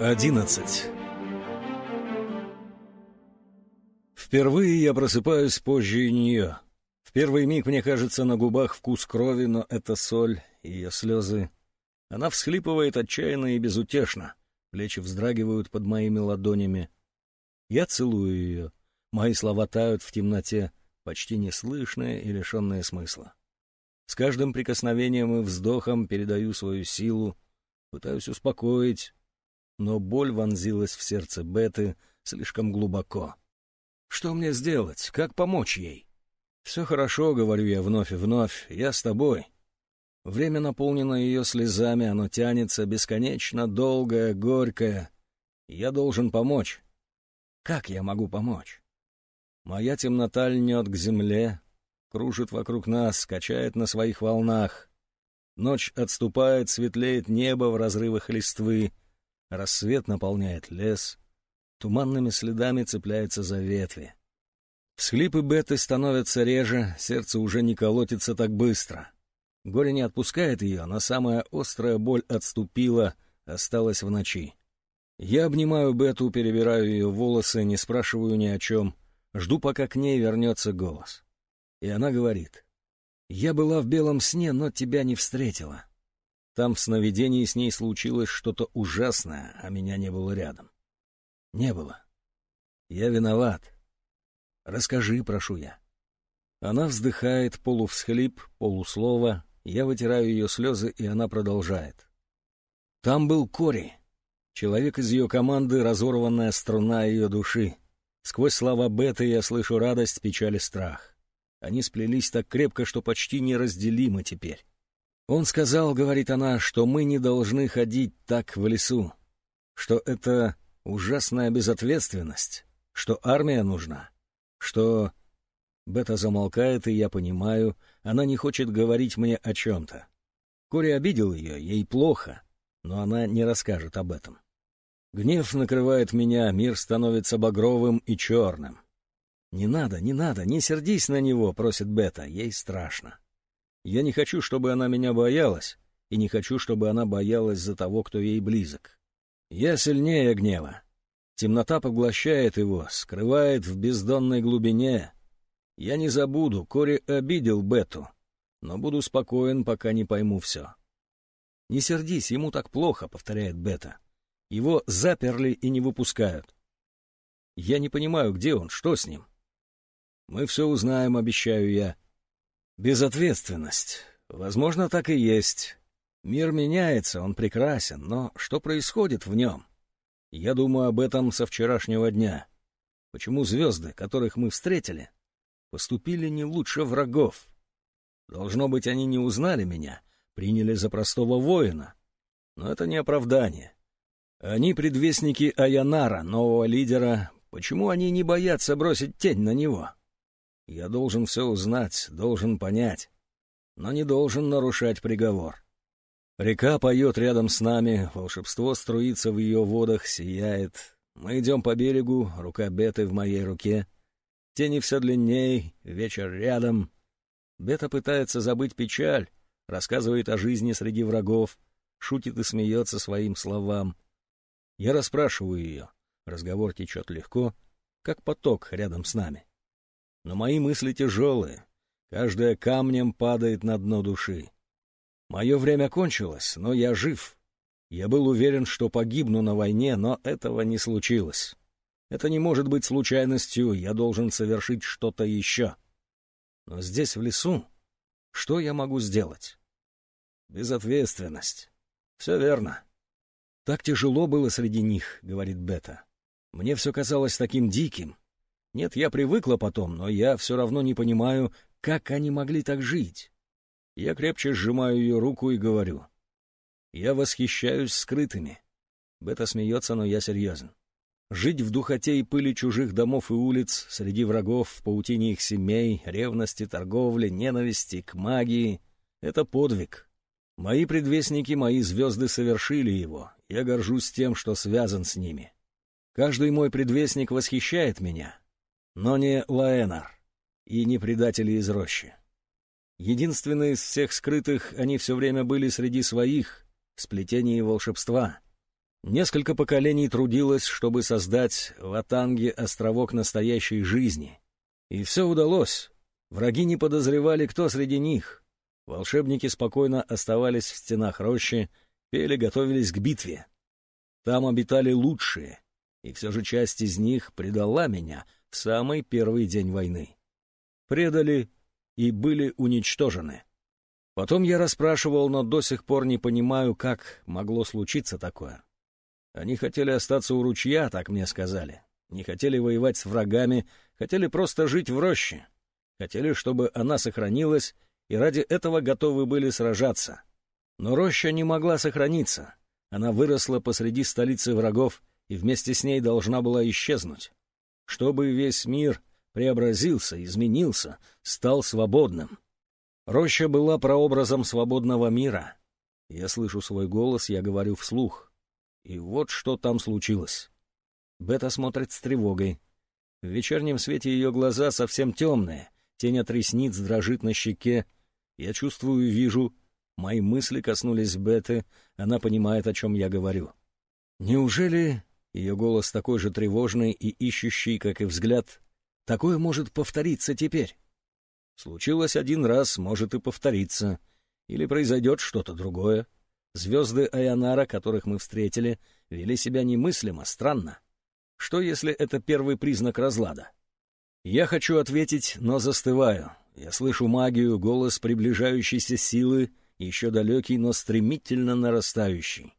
11. Впервые я просыпаюсь позже нее. В первый миг мне кажется на губах вкус крови, но это соль, ее слезы. Она всхлипывает отчаянно и безутешно. Плечи вздрагивают под моими ладонями. Я целую ее. Мои слова тают в темноте, почти неслышные и лишенные смысла. С каждым прикосновением и вздохом передаю свою силу, пытаюсь успокоить, но боль вонзилась в сердце Беты слишком глубоко. Что мне сделать? Как помочь ей? «Все хорошо», — говорю я вновь и вновь, — «я с тобой». Время наполнено ее слезами, оно тянется бесконечно долгое, горькое. Я должен помочь. Как я могу помочь? Моя темнота льнет к земле, кружит вокруг нас, качает на своих волнах. Ночь отступает, светлеет небо в разрывах листвы — Рассвет наполняет лес, туманными следами цепляется за ветви. Всхлипы Беты становятся реже, сердце уже не колотится так быстро. Горе не отпускает ее, но самая острая боль отступила, осталась в ночи. Я обнимаю Бету, перебираю ее волосы, не спрашиваю ни о чем, жду, пока к ней вернется голос. И она говорит, «Я была в белом сне, но тебя не встретила. Там в сновидении с ней случилось что-то ужасное, а меня не было рядом. Не было. Я виноват. Расскажи, прошу я. Она вздыхает, полувсхлип, полуслова. Я вытираю ее слезы, и она продолжает. Там был Кори, человек из ее команды, разорванная струна ее души. Сквозь слова Беты я слышу радость, печаль и страх. Они сплелись так крепко, что почти неразделимы теперь. Он сказал, говорит она, что мы не должны ходить так в лесу, что это ужасная безответственность, что армия нужна, что... Бета замолкает, и я понимаю, она не хочет говорить мне о чем-то. Кори обидел ее, ей плохо, но она не расскажет об этом. Гнев накрывает меня, мир становится багровым и черным. «Не надо, не надо, не сердись на него», — просит Бета, ей страшно. Я не хочу, чтобы она меня боялась, и не хочу, чтобы она боялась за того, кто ей близок. Я сильнее гнева. Темнота поглощает его, скрывает в бездонной глубине. Я не забуду, Кори обидел Бету, но буду спокоен, пока не пойму все. «Не сердись, ему так плохо», — повторяет Бета. «Его заперли и не выпускают. Я не понимаю, где он, что с ним?» «Мы все узнаем, обещаю я», Безответственность. Возможно, так и есть. Мир меняется, он прекрасен, но что происходит в нем? Я думаю об этом со вчерашнего дня. Почему звезды, которых мы встретили, поступили не лучше врагов? Должно быть, они не узнали меня, приняли за простого воина. Но это не оправдание. Они предвестники Аянара, нового лидера. Почему они не боятся бросить тень на него? Я должен все узнать, должен понять, но не должен нарушать приговор. Река поет рядом с нами, волшебство струится в ее водах, сияет. Мы идем по берегу, рука Беты в моей руке. Тени все длинней, вечер рядом. Бета пытается забыть печаль, рассказывает о жизни среди врагов, шутит и смеется своим словам. Я расспрашиваю ее. Разговор течет легко, как поток рядом с нами. Но мои мысли тяжелые, каждая камнем падает на дно души. Мое время кончилось, но я жив. Я был уверен, что погибну на войне, но этого не случилось. Это не может быть случайностью, я должен совершить что-то еще. Но здесь, в лесу, что я могу сделать? Безответственность. Все верно. Так тяжело было среди них, говорит Бета. Мне все казалось таким диким. Нет, я привыкла потом, но я все равно не понимаю, как они могли так жить. Я крепче сжимаю ее руку и говорю. Я восхищаюсь скрытыми. Бета смеется, но я серьезен. Жить в духоте и пыли чужих домов и улиц, среди врагов, в паутине их семей, ревности, торговли, ненависти к магии — это подвиг. Мои предвестники, мои звезды совершили его. Я горжусь тем, что связан с ними. Каждый мой предвестник восхищает меня, но не Лаэнар и не предатели из рощи. Единственные из всех скрытых, они все время были среди своих, в сплетении волшебства. Несколько поколений трудилось, чтобы создать в Атанге островок настоящей жизни. И все удалось. Враги не подозревали, кто среди них. Волшебники спокойно оставались в стенах рощи, пели, готовились к битве. Там обитали лучшие, и все же часть из них предала меня в самый первый день войны. Предали и были уничтожены. Потом я расспрашивал, но до сих пор не понимаю, как могло случиться такое. Они хотели остаться у ручья, так мне сказали. Не хотели воевать с врагами, хотели просто жить в роще. Хотели, чтобы она сохранилась, и ради этого готовы были сражаться. Но роща не могла сохраниться. Она выросла посреди столицы врагов и вместе с ней должна была исчезнуть. Чтобы весь мир преобразился, изменился, стал свободным. Роща была прообразом свободного мира. Я слышу свой голос, я говорю вслух. И вот что там случилось. Бета смотрит с тревогой. В вечернем свете ее глаза совсем темные, тень от ресниц дрожит на щеке. Я чувствую и вижу, мои мысли коснулись Беты, она понимает, о чем я говорю. Неужели ее голос такой же тревожный и ищущий, как и взгляд, такое может повториться теперь? Случилось один раз, может и повториться. Или произойдет что-то другое. Звезды Айонара, которых мы встретили, вели себя немыслимо, странно. Что, если это первый признак разлада? Я хочу ответить, но застываю. Я слышу магию, голос приближающейся силы, еще далекий, но стремительно нарастающий.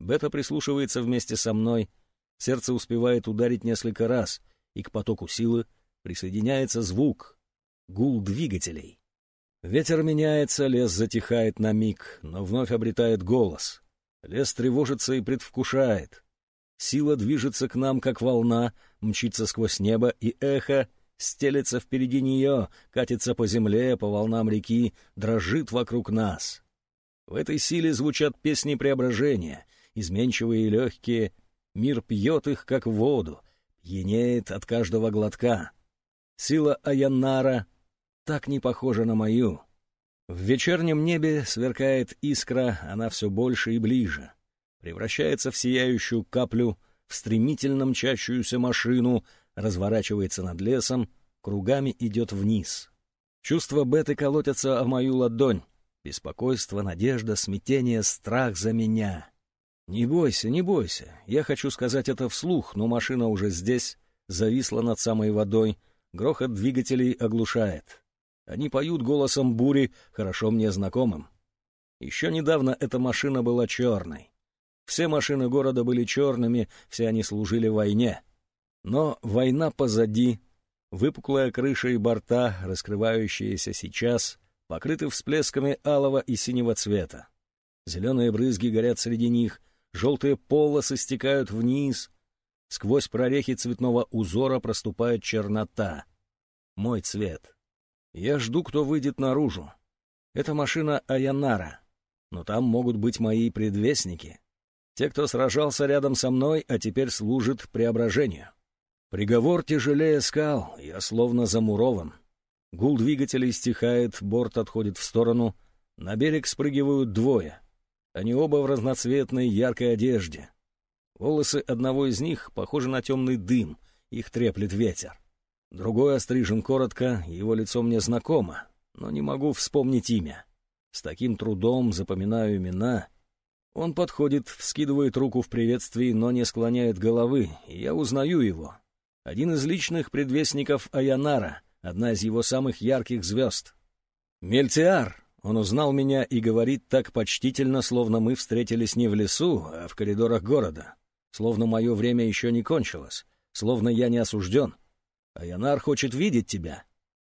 Бета прислушивается вместе со мной, сердце успевает ударить несколько раз, и к потоку силы присоединяется звук, гул двигателей. Ветер меняется, лес затихает на миг, но вновь обретает голос. Лес тревожится и предвкушает. Сила движется к нам, как волна, мчится сквозь небо, и эхо стелется впереди нее, катится по земле, по волнам реки, дрожит вокруг нас. В этой силе звучат песни преображения, изменчивые и легкие. Мир пьет их, как воду, пьянеет от каждого глотка. Сила Аяннара так не похожа на мою. В вечернем небе сверкает искра, она все больше и ближе. Превращается в сияющую каплю, в стремительно мчащуюся машину, разворачивается над лесом, кругами идет вниз. Чувства Беты колотятся о мою ладонь. Беспокойство, надежда, смятение, страх за меня. Не бойся, не бойся. Я хочу сказать это вслух, но машина уже здесь, зависла над самой водой, грохот двигателей оглушает. Они поют голосом бури, хорошо мне знакомым. Еще недавно эта машина была черной. Все машины города были черными, все они служили войне. Но война позади, выпуклая крыша и борта, раскрывающиеся сейчас, покрыты всплесками алого и синего цвета. Зеленые брызги горят среди них, желтые полосы стекают вниз. Сквозь прорехи цветного узора проступает чернота. Мой цвет. Я жду, кто выйдет наружу. Это машина Аянара. Но там могут быть мои предвестники. Те, кто сражался рядом со мной, а теперь служит преображению. Приговор тяжелее скал, я словно замурован. Гул двигателей стихает, борт отходит в сторону. На берег спрыгивают двое. Они оба в разноцветной яркой одежде. Волосы одного из них похожи на темный дым, их треплет ветер. Другой острижен коротко, его лицо мне знакомо, но не могу вспомнить имя. С таким трудом запоминаю имена. Он подходит, вскидывает руку в приветствии, но не склоняет головы, и я узнаю его. Один из личных предвестников Аянара, одна из его самых ярких звезд. «Мельтиар!» Он узнал меня и говорит так почтительно, словно мы встретились не в лесу, а в коридорах города. Словно мое время еще не кончилось, словно я не осужден. Аянар хочет видеть тебя.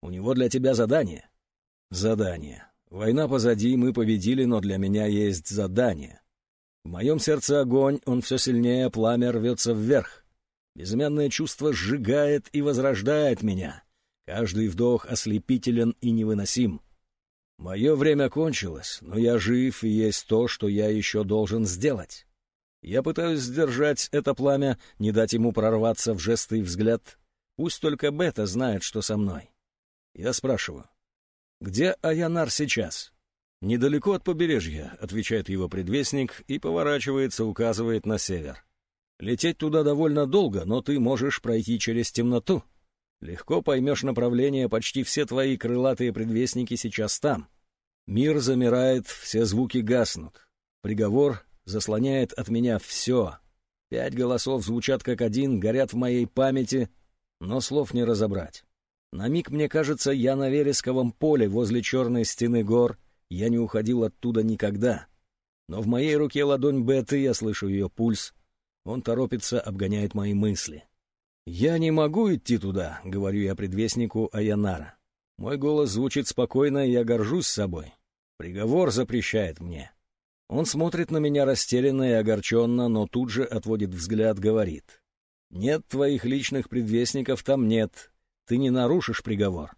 У него для тебя задание. Задание. Война позади, мы победили, но для меня есть задание. В моем сердце огонь, он все сильнее, пламя рвется вверх. Безымянное чувство сжигает и возрождает меня. Каждый вдох ослепителен и невыносим. Мое время кончилось, но я жив, и есть то, что я еще должен сделать. Я пытаюсь сдержать это пламя, не дать ему прорваться в жесты и взгляд, Пусть только Бета знает, что со мной. Я спрашиваю, где Аянар сейчас? «Недалеко от побережья», — отвечает его предвестник и поворачивается, указывает на север. «Лететь туда довольно долго, но ты можешь пройти через темноту. Легко поймешь направление, почти все твои крылатые предвестники сейчас там. Мир замирает, все звуки гаснут. Приговор заслоняет от меня все. Пять голосов звучат как один, горят в моей памяти, но слов не разобрать. На миг мне кажется, я на вересковом поле возле черной стены гор, я не уходил оттуда никогда. Но в моей руке ладонь Беты, я слышу ее пульс. Он торопится, обгоняет мои мысли. «Я не могу идти туда», — говорю я предвестнику Аянара. Мой голос звучит спокойно, и я горжусь собой. Приговор запрещает мне. Он смотрит на меня растерянно и огорченно, но тут же отводит взгляд, говорит. «Нет твоих личных предвестников, там нет. Ты не нарушишь приговор».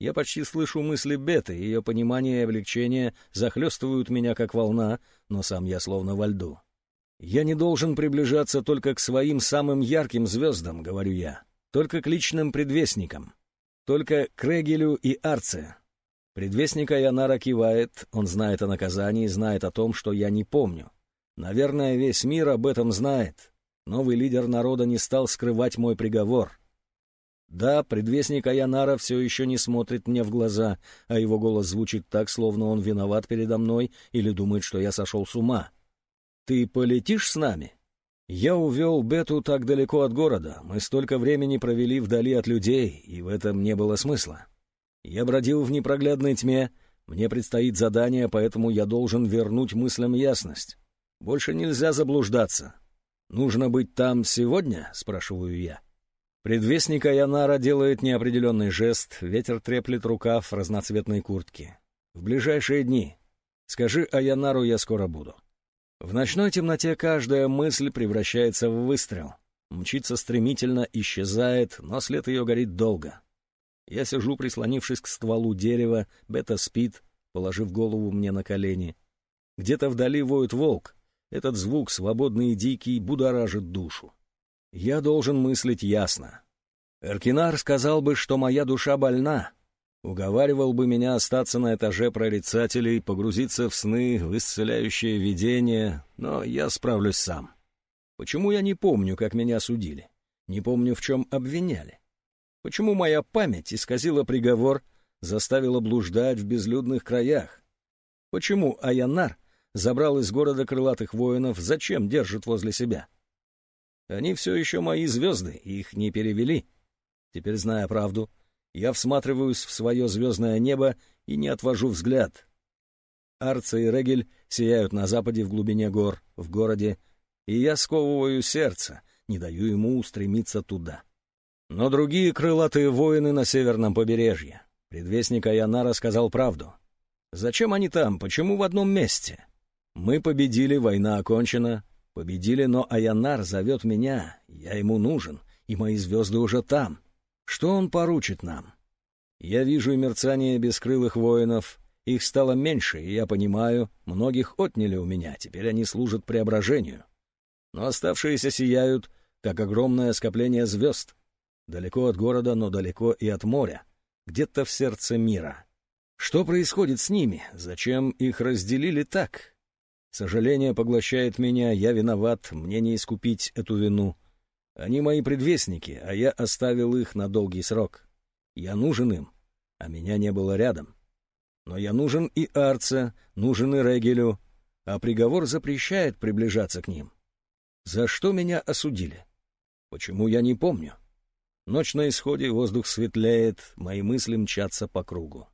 Я почти слышу мысли Беты, ее понимание и облегчение захлестывают меня как волна, но сам я словно во льду. «Я не должен приближаться только к своим самым ярким звездам», — говорю я, — «только к личным предвестникам, только к Регелю и Арце». Предвестник Аянара кивает, он знает о наказании, знает о том, что я не помню. Наверное, весь мир об этом знает. Новый лидер народа не стал скрывать мой приговор. Да, предвестник Аянара все еще не смотрит мне в глаза, а его голос звучит так, словно он виноват передо мной или думает, что я сошел с ума. «Ты полетишь с нами?» Я увел Бету так далеко от города, мы столько времени провели вдали от людей, и в этом не было смысла. Я бродил в непроглядной тьме, мне предстоит задание, поэтому я должен вернуть мыслям ясность. Больше нельзя заблуждаться. «Нужно быть там сегодня?» — спрашиваю я. Предвестник Аянара делает неопределенный жест, ветер треплет рукав разноцветной куртки. «В ближайшие дни. Скажи Аянару, я скоро буду». В ночной темноте каждая мысль превращается в выстрел. Мчится стремительно, исчезает, но след ее горит долго. Я сижу, прислонившись к стволу дерева, Бета спит, положив голову мне на колени. Где-то вдали воет волк. Этот звук, свободный и дикий, будоражит душу. Я должен мыслить ясно. Эркинар сказал бы, что моя душа больна, уговаривал бы меня остаться на этаже прорицателей, погрузиться в сны, в исцеляющее видение, но я справлюсь сам. Почему я не помню, как меня судили? Не помню, в чем обвиняли? Почему моя память исказила приговор, заставила блуждать в безлюдных краях? Почему Аянар забрал из города крылатых воинов, зачем держит возле себя? Они все еще мои звезды, их не перевели. Теперь, зная правду, я всматриваюсь в свое звездное небо и не отвожу взгляд. Арца и Регель сияют на западе в глубине гор, в городе, и я сковываю сердце, не даю ему устремиться туда. Но другие крылатые воины на северном побережье. Предвестник Аянара сказал правду. Зачем они там? Почему в одном месте? Мы победили, война окончена, Победили, но Аянар зовет меня, я ему нужен, и мои звезды уже там. Что он поручит нам? Я вижу мерцание бескрылых воинов, их стало меньше, и я понимаю, многих отняли у меня, теперь они служат преображению. Но оставшиеся сияют, как огромное скопление звезд. Далеко от города, но далеко и от моря, где-то в сердце мира. Что происходит с ними? Зачем их разделили так? Сожаление поглощает меня, я виноват, мне не искупить эту вину. Они мои предвестники, а я оставил их на долгий срок. Я нужен им, а меня не было рядом. Но я нужен и Арце, нужен и Регелю, а приговор запрещает приближаться к ним. За что меня осудили? Почему я не помню? Ночь на исходе, воздух светлеет, мои мысли мчатся по кругу.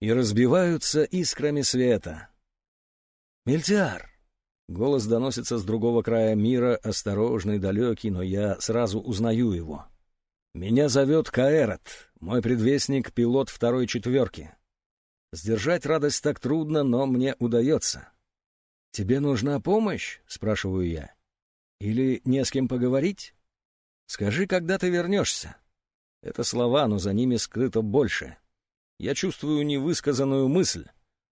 И разбиваются искрами света, «Мельтиар!» Голос доносится с другого края мира, осторожный, далекий, но я сразу узнаю его. «Меня зовет Каэрот, мой предвестник, пилот второй четверки. Сдержать радость так трудно, но мне удается». «Тебе нужна помощь?» — спрашиваю я. «Или не с кем поговорить? Скажи, когда ты вернешься?» Это слова, но за ними скрыто больше. Я чувствую невысказанную мысль.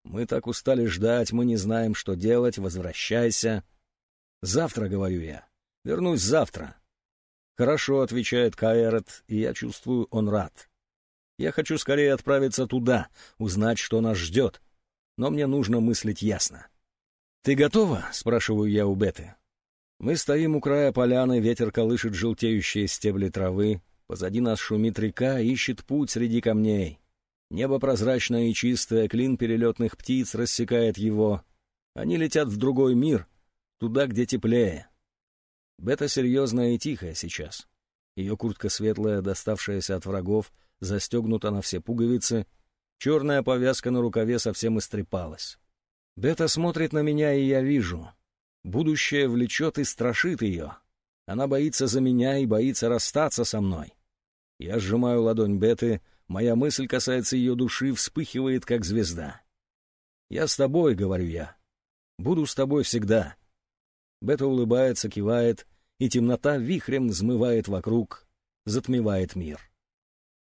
Мы так устали ждать, мы не знаем, что делать, возвращайся. Завтра, говорю я. Вернусь завтра. Хорошо, отвечает Каэрот, и я чувствую, он рад. Я хочу скорее отправиться туда, узнать, что нас ждет. но мне нужно мыслить ясно. «Ты готова?» — спрашиваю я у Беты. Мы стоим у края поляны, ветер колышет желтеющие стебли травы, позади нас шумит река, ищет путь среди камней. Небо прозрачное и чистое, клин перелетных птиц рассекает его. Они летят в другой мир, туда, где теплее. Бета серьезная и тихая сейчас. Ее куртка светлая, доставшаяся от врагов, застегнута на все пуговицы, черная повязка на рукаве совсем истрепалась. Бета смотрит на меня, и я вижу. Будущее влечет и страшит ее. Она боится за меня и боится расстаться со мной. Я сжимаю ладонь Беты, моя мысль касается ее души, вспыхивает, как звезда. «Я с тобой», — говорю я. «Буду с тобой всегда». Бета улыбается, кивает, и темнота вихрем взмывает вокруг, затмевает мир.